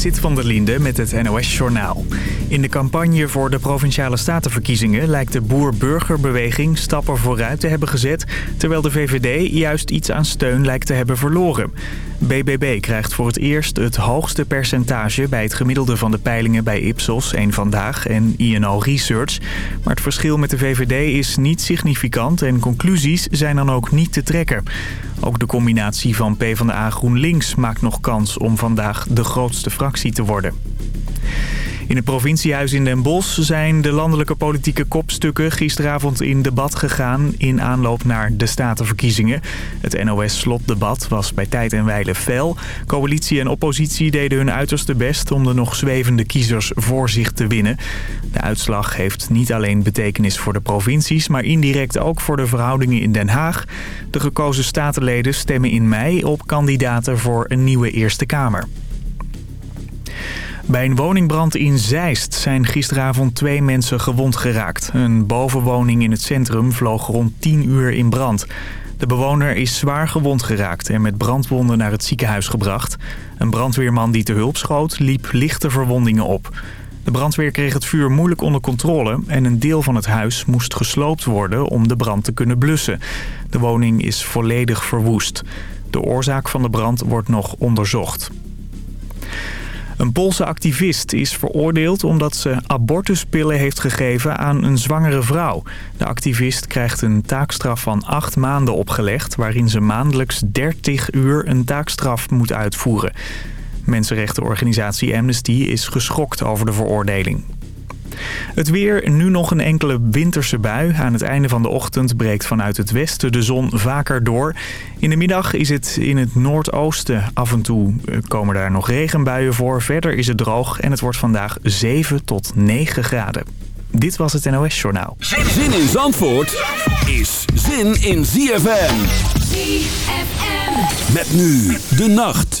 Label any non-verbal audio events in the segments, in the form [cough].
Sit van der Linde met het NOS-journaal. In de campagne voor de Provinciale Statenverkiezingen... lijkt de boer-burgerbeweging stappen vooruit te hebben gezet... terwijl de VVD juist iets aan steun lijkt te hebben verloren. BBB krijgt voor het eerst het hoogste percentage... bij het gemiddelde van de peilingen bij Ipsos, één Vandaag en INO Research. Maar het verschil met de VVD is niet significant... en conclusies zijn dan ook niet te trekken. Ook de combinatie van PvdA GroenLinks maakt nog kans om vandaag de grootste fractie te worden. In het provinciehuis in Den Bosch zijn de landelijke politieke kopstukken gisteravond in debat gegaan in aanloop naar de statenverkiezingen. Het NOS-slotdebat was bij tijd en wijle fel. Coalitie en oppositie deden hun uiterste best om de nog zwevende kiezers voor zich te winnen. De uitslag heeft niet alleen betekenis voor de provincies, maar indirect ook voor de verhoudingen in Den Haag. De gekozen statenleden stemmen in mei op kandidaten voor een nieuwe Eerste Kamer. Bij een woningbrand in Zeist zijn gisteravond twee mensen gewond geraakt. Een bovenwoning in het centrum vloog rond 10 uur in brand. De bewoner is zwaar gewond geraakt en met brandwonden naar het ziekenhuis gebracht. Een brandweerman die te hulp schoot liep lichte verwondingen op. De brandweer kreeg het vuur moeilijk onder controle en een deel van het huis moest gesloopt worden om de brand te kunnen blussen. De woning is volledig verwoest. De oorzaak van de brand wordt nog onderzocht. Een Poolse activist is veroordeeld omdat ze abortuspillen heeft gegeven aan een zwangere vrouw. De activist krijgt een taakstraf van acht maanden opgelegd... waarin ze maandelijks 30 uur een taakstraf moet uitvoeren. Mensenrechtenorganisatie Amnesty is geschokt over de veroordeling. Het weer, nu nog een enkele winterse bui. Aan het einde van de ochtend breekt vanuit het westen de zon vaker door. In de middag is het in het noordoosten af en toe eh, komen daar nog regenbuien voor. Verder is het droog en het wordt vandaag 7 tot 9 graden. Dit was het NOS Journaal. Zin in Zandvoort is zin in ZFM. ZFM. Met nu de nacht.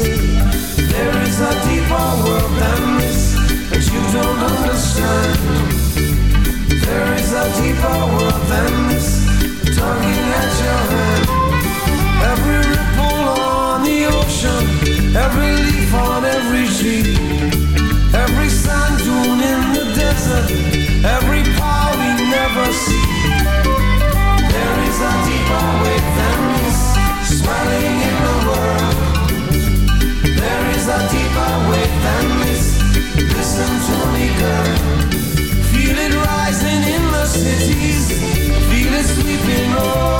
There is a deeper world than this that you don't understand. There is a deeper world than this, at your hand. Every ripple on the ocean, every leaf on every tree, every sand dune in the desert every power we never see. There is a deeper way than this in the world. There is a deeper than this. Listen to me, girl. Cities. Feel it sweeping over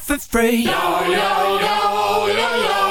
for free. Yo, yo, yo, yo, yo.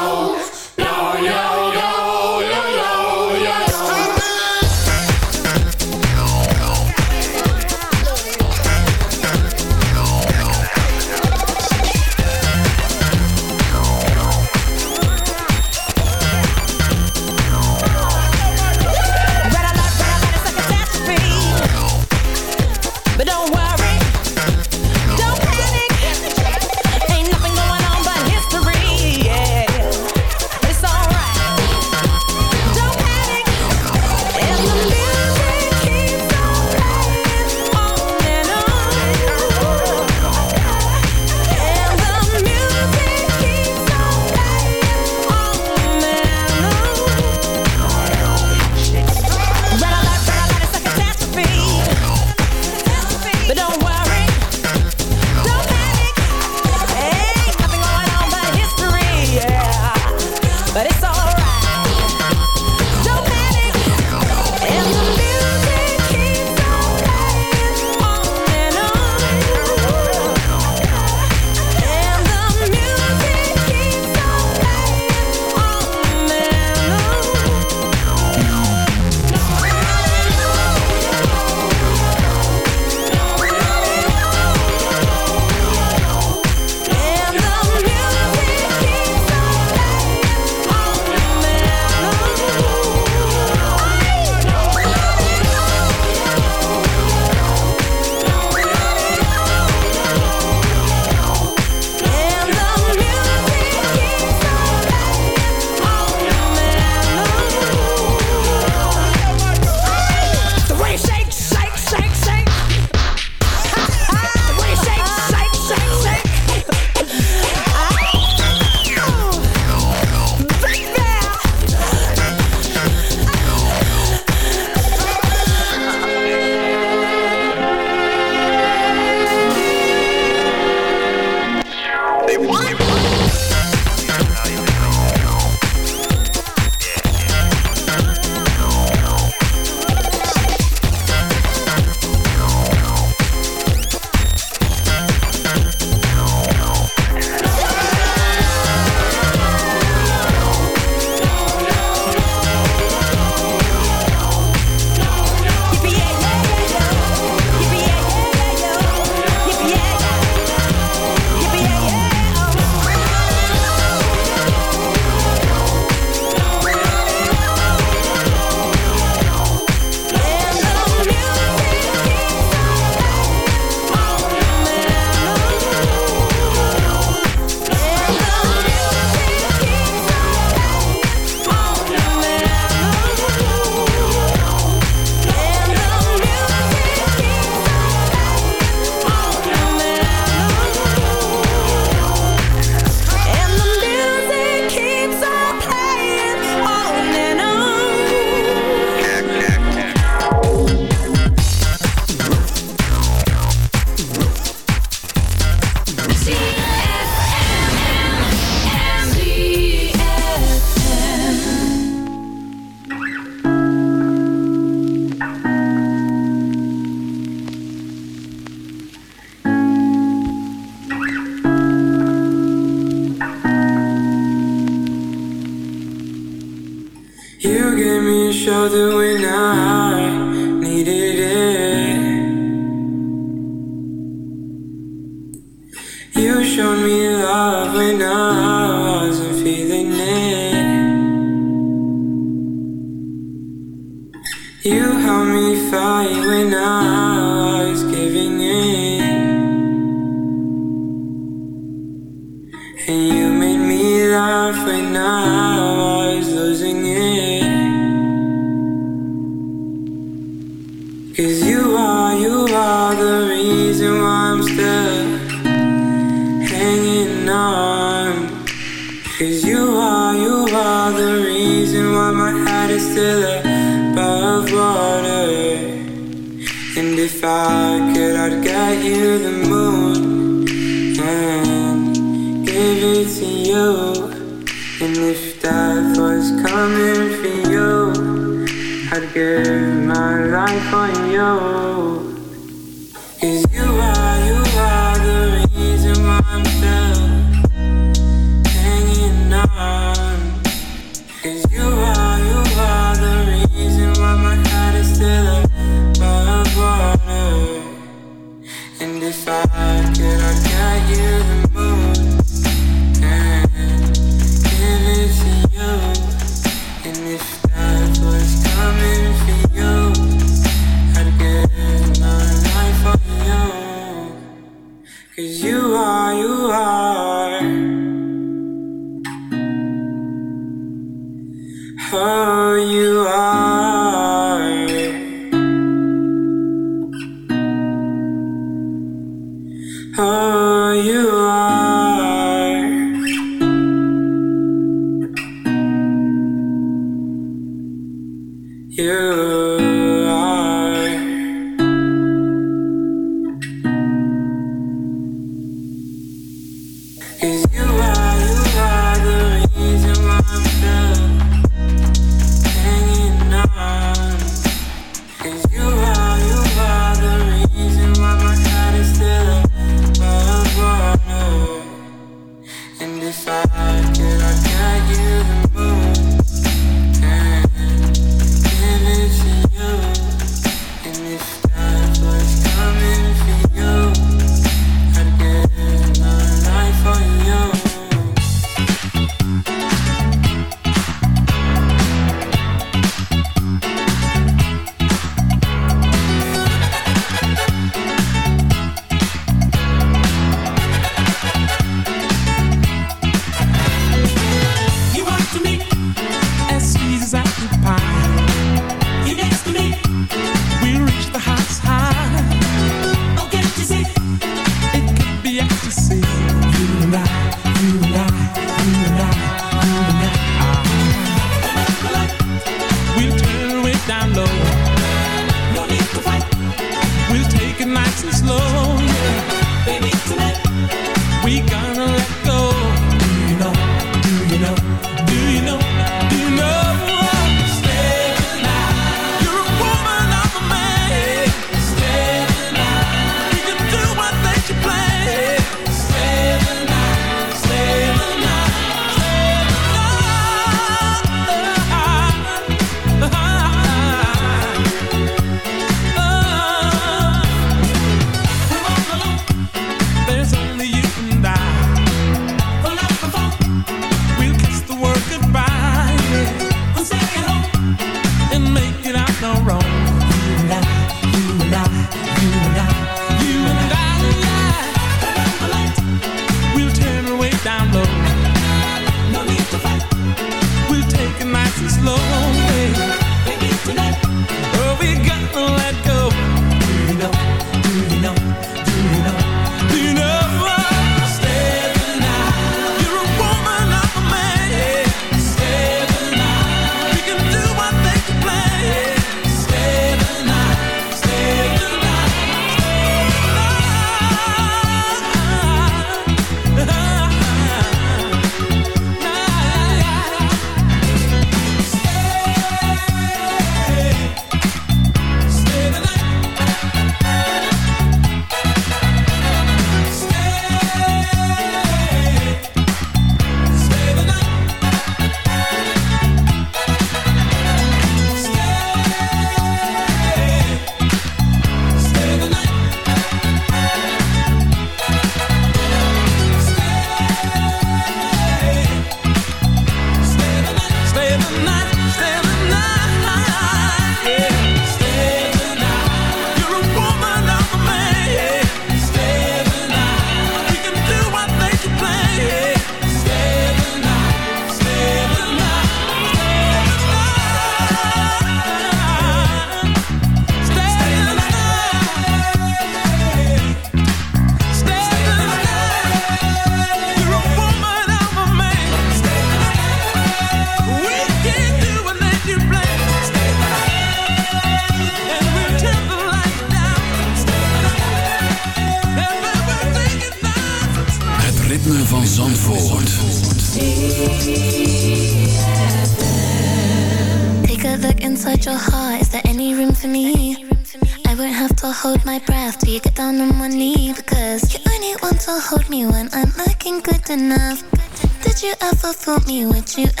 with you.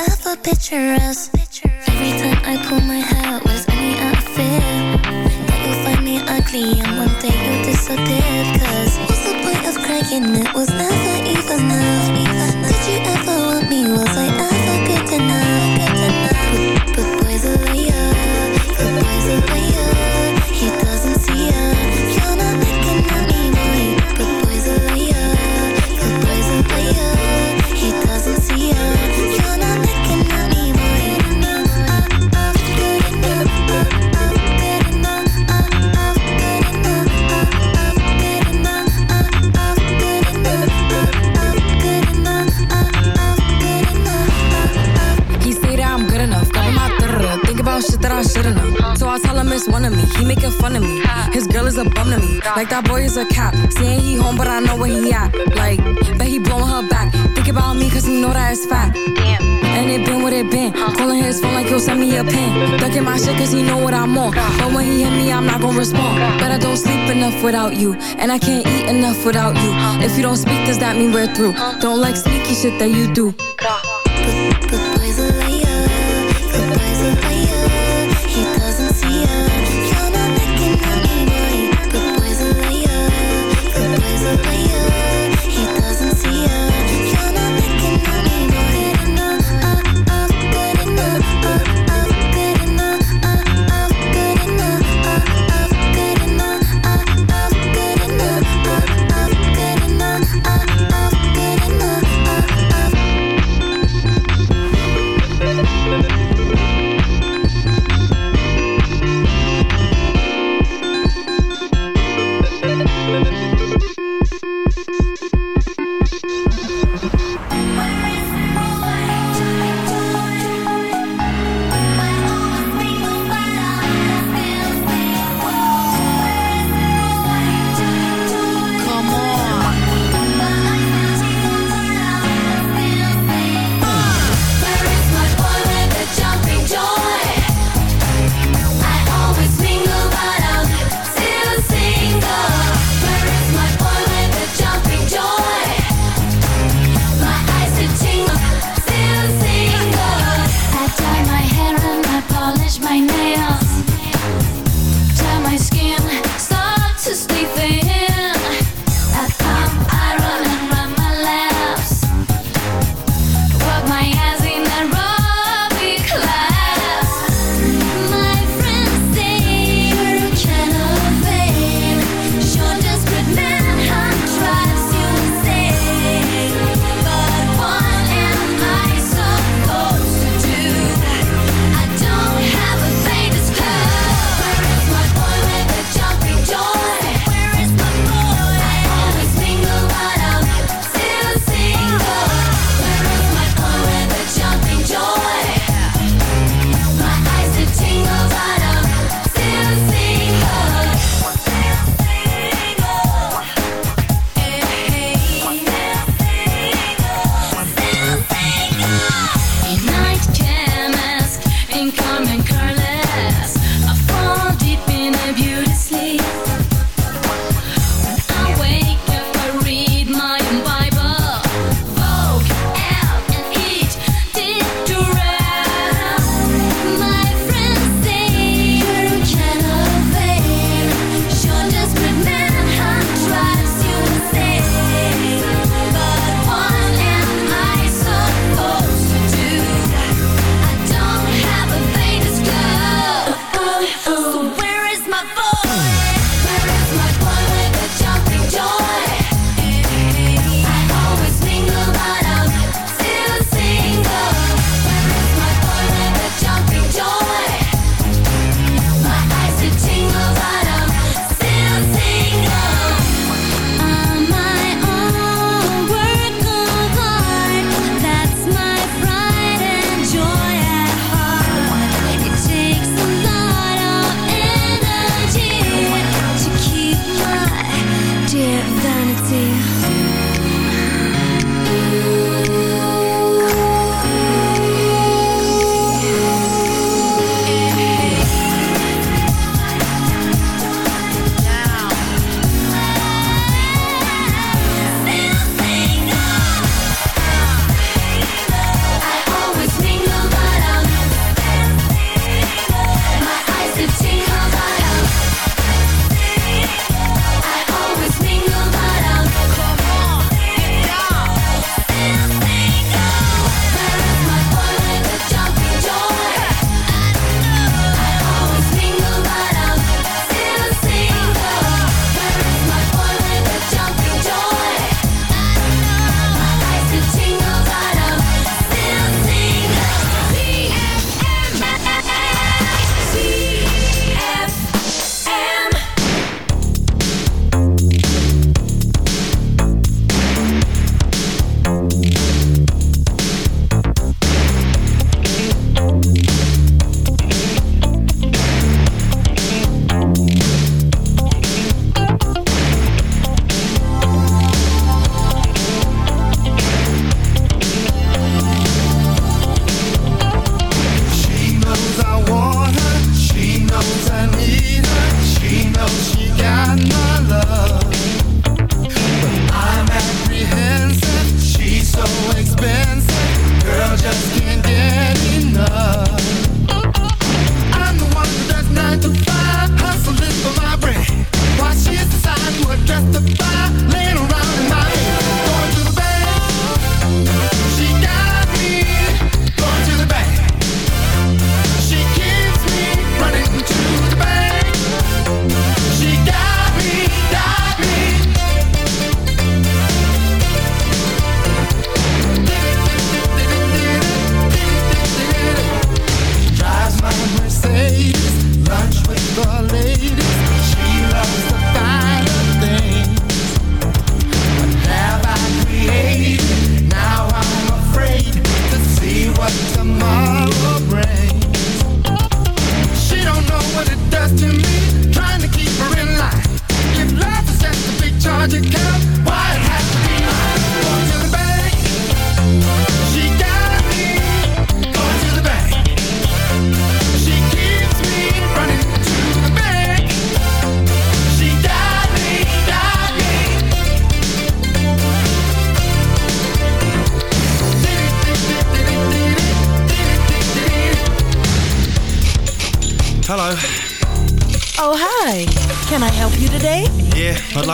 fire. Damn. And it been what it been. Huh. Calling his phone like he'll send me a pin. [laughs] Ducking my shit cause he know what I'm on. God. But when he hit me, I'm not gonna respond. God. But I don't sleep enough without you. And I can't eat enough without you. Huh. If you don't speak, does that mean we're through? Huh. Don't like sneaky shit that you do. God.